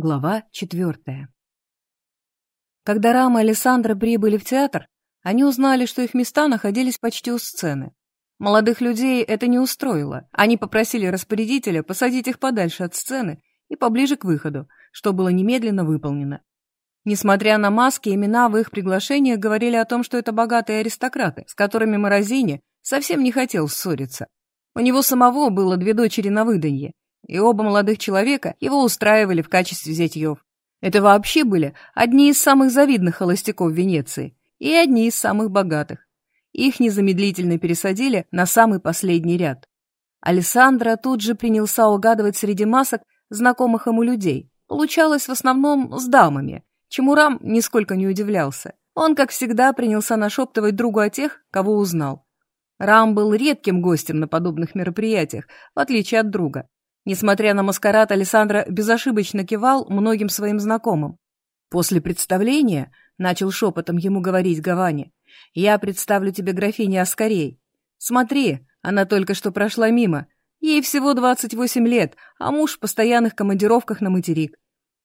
Глава четвертая. Когда Рама и Александра прибыли в театр, они узнали, что их места находились почти у сцены. Молодых людей это не устроило. Они попросили распорядителя посадить их подальше от сцены и поближе к выходу, что было немедленно выполнено. Несмотря на маски, имена в их приглашениях говорили о том, что это богатые аристократы, с которыми Морозини совсем не хотел ссориться. У него самого было две дочери на выданье, и оба молодых человека его устраивали в качестве зятьев. Это вообще были одни из самых завидных холостяков Венеции и одни из самых богатых. Их незамедлительно пересадили на самый последний ряд. Алессандро тут же принялся угадывать среди масок знакомых ему людей. Получалось в основном с дамами, чему Рам нисколько не удивлялся. Он, как всегда, принялся нашептывать другу о тех, кого узнал. Рам был редким гостем на подобных мероприятиях, в отличие от друга. Несмотря на маскарад, Александра безошибочно кивал многим своим знакомым. После представления, начал шепотом ему говорить Гавани, я представлю тебе графиню Аскарей. Смотри, она только что прошла мимо. Ей всего 28 лет, а муж в постоянных командировках на материк.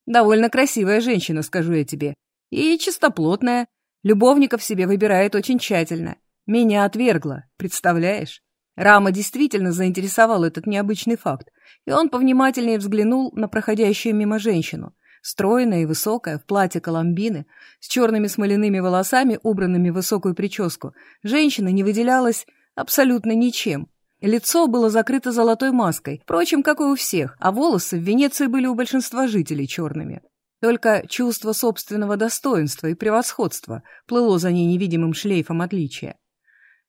Довольно красивая женщина, скажу я тебе. И чистоплотная. Любовников себе выбирает очень тщательно. Меня отвергла, представляешь? Рама действительно заинтересовал этот необычный факт, и он повнимательнее взглянул на проходящую мимо женщину, стройная и высокая, в платье коломбины, с черными смоляными волосами, убранными в высокую прическу. Женщина не выделялась абсолютно ничем. Лицо было закрыто золотой маской, впрочем, как и у всех, а волосы в Венеции были у большинства жителей черными. Только чувство собственного достоинства и превосходства плыло за ней невидимым шлейфом отличия.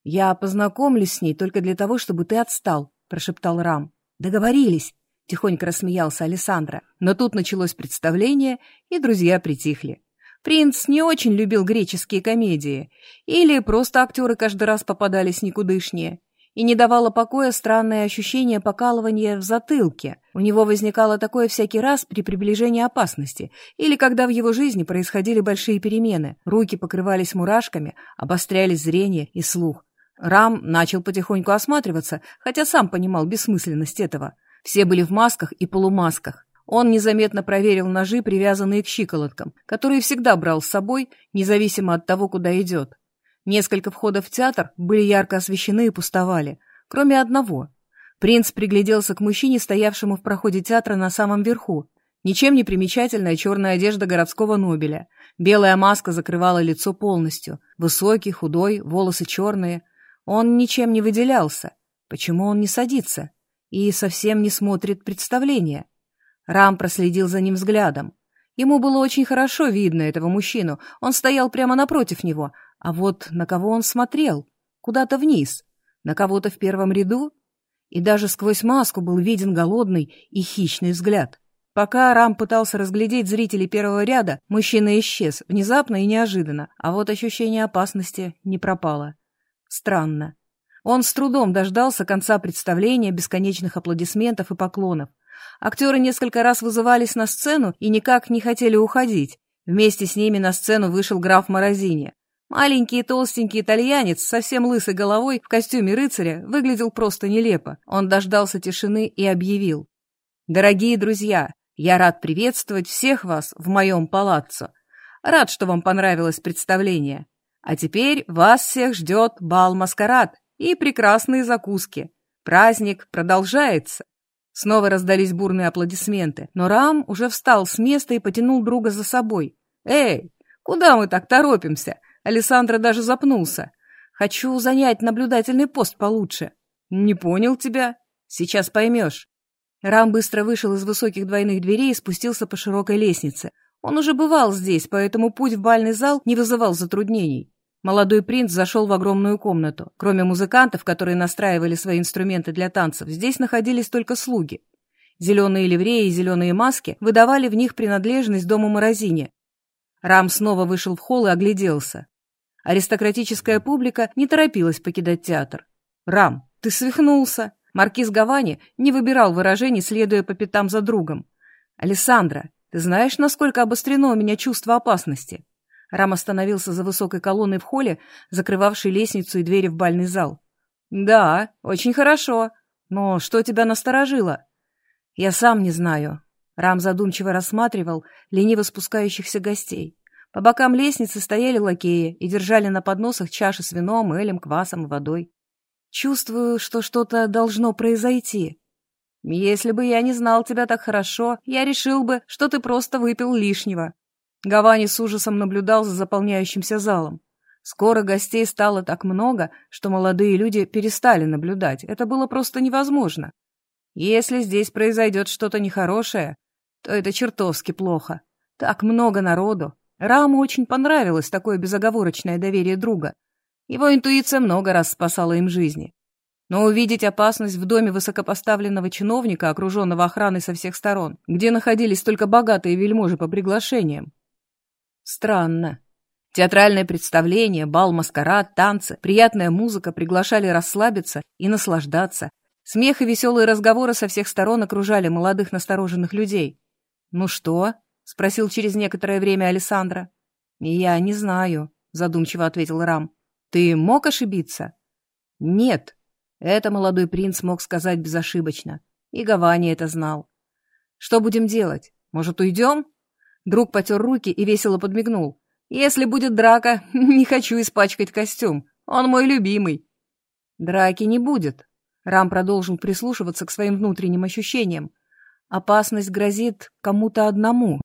«Я познакомлюсь с ней только для того, чтобы ты отстал», — прошептал Рам. «Договорились», — тихонько рассмеялся Александра. Но тут началось представление, и друзья притихли. Принц не очень любил греческие комедии, или просто актеры каждый раз попадались никудышнее, и не давало покоя странное ощущение покалывания в затылке. У него возникало такое всякий раз при приближении опасности, или когда в его жизни происходили большие перемены. Руки покрывались мурашками, обострялись зрение и слух. Рам начал потихоньку осматриваться, хотя сам понимал бессмысленность этого. Все были в масках и полумасках. Он незаметно проверил ножи, привязанные к щиколоткам, которые всегда брал с собой, независимо от того, куда идет. Несколько входов в театр были ярко освещены и пустовали, кроме одного. Принц пригляделся к мужчине, стоявшему в проходе театра на самом верху. Ничем не примечательная черная одежда городского Нобеля. Белая маска закрывала лицо полностью. Высокий, худой, волосы черные — он ничем не выделялся. Почему он не садится? И совсем не смотрит представление? Рам проследил за ним взглядом. Ему было очень хорошо видно этого мужчину. Он стоял прямо напротив него. А вот на кого он смотрел? Куда-то вниз. На кого-то в первом ряду? И даже сквозь маску был виден голодный и хищный взгляд. Пока Рам пытался разглядеть зрителей первого ряда, мужчина исчез, внезапно и неожиданно, а вот ощущение опасности не пропало. Странно. Он с трудом дождался конца представления, бесконечных аплодисментов и поклонов. Актеры несколько раз вызывались на сцену и никак не хотели уходить. Вместе с ними на сцену вышел граф Морозини. Маленький и толстенький итальянец совсем лысой головой в костюме рыцаря выглядел просто нелепо. Он дождался тишины и объявил. «Дорогие друзья, я рад приветствовать всех вас в моем палаццо. Рад, что вам понравилось представление. А теперь вас всех ждет бал-маскарад и прекрасные закуски. Праздник продолжается. Снова раздались бурные аплодисменты, но Рам уже встал с места и потянул друга за собой. «Эй, куда мы так торопимся?» Александра даже запнулся. «Хочу занять наблюдательный пост получше». «Не понял тебя. Сейчас поймешь». Рам быстро вышел из высоких двойных дверей и спустился по широкой лестнице. Он уже бывал здесь, поэтому путь в бальный зал не вызывал затруднений. Молодой принц зашел в огромную комнату. Кроме музыкантов, которые настраивали свои инструменты для танцев, здесь находились только слуги. Зеленые ливреи и зеленые маски выдавали в них принадлежность дому Морозине. Рам снова вышел в холл и огляделся. Аристократическая публика не торопилась покидать театр. «Рам, ты свихнулся!» Маркиз Гавани не выбирал выражений, следуя по пятам за другом. «Алессандра, ты знаешь, насколько обострено у меня чувство опасности?» Рам остановился за высокой колонной в холле, закрывавшей лестницу и двери в бальный зал. «Да, очень хорошо. Но что тебя насторожило?» «Я сам не знаю. Рам задумчиво рассматривал лениво спускающихся гостей. По бокам лестницы стояли лакеи и держали на подносах чаши с вином, элем, квасом и водой. Чувствую, что что-то должно произойти. Если бы я не знал тебя так хорошо, я решил бы, что ты просто выпил лишнего. Гавани с ужасом наблюдал за заполняющимся залом. Скоро гостей стало так много, что молодые люди перестали наблюдать. Это было просто невозможно. Если здесь произойдет что-то нехорошее, то это чертовски плохо. Так много народу. Раму очень понравилось такое безоговорочное доверие друга. Его интуиция много раз спасала им жизни. Но увидеть опасность в доме высокопоставленного чиновника, окруженного охраной со всех сторон, где находились только богатые вельможи по приглашениям. Странно. Театральное представление, бал, маскарад, танцы, приятная музыка приглашали расслабиться и наслаждаться. Смех и веселые разговоры со всех сторон окружали молодых настороженных людей. «Ну что?» — спросил через некоторое время Александра. «Я не знаю», — задумчиво ответил Рам. «Ты мог ошибиться?» «Нет», — это молодой принц мог сказать безошибочно. И Гавани это знал. «Что будем делать? Может, уйдем?» Друг потер руки и весело подмигнул. «Если будет драка, не хочу испачкать костюм. Он мой любимый». «Драки не будет», — Рам продолжил прислушиваться к своим внутренним ощущениям. «Опасность грозит кому-то одному,